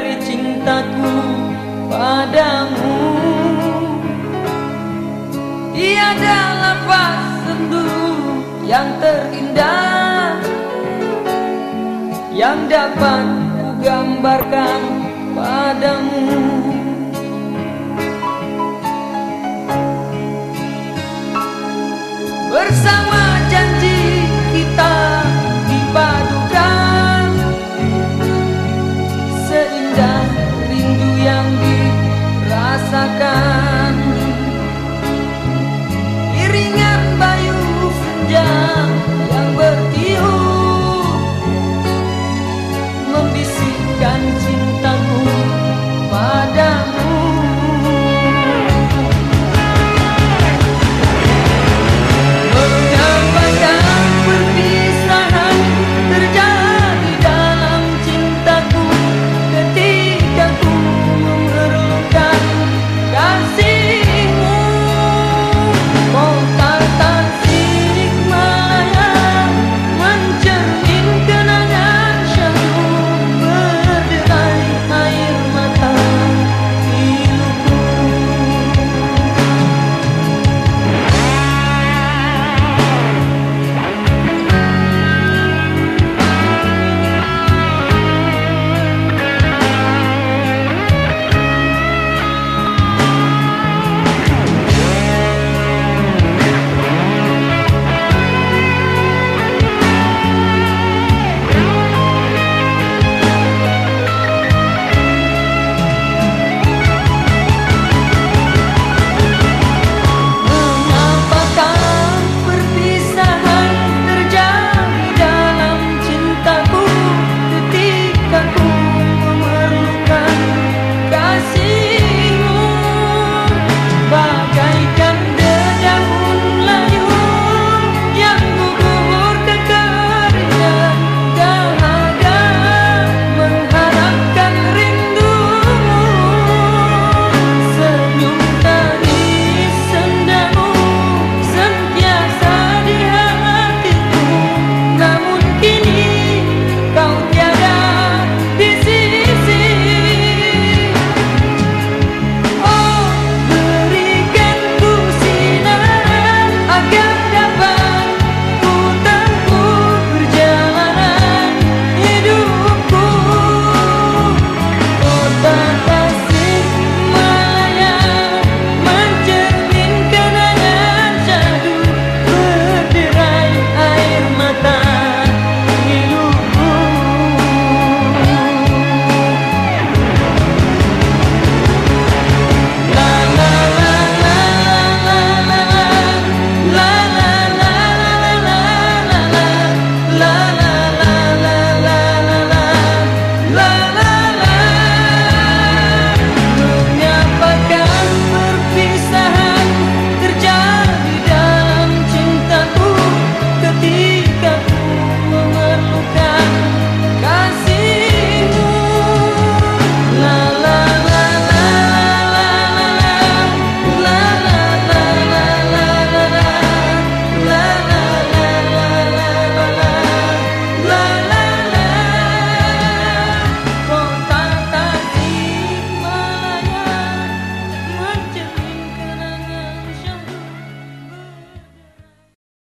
dari cintaku padamu. Tiada lepas sendu yang terindah Yang dapat kugambarkan padamu. Bersama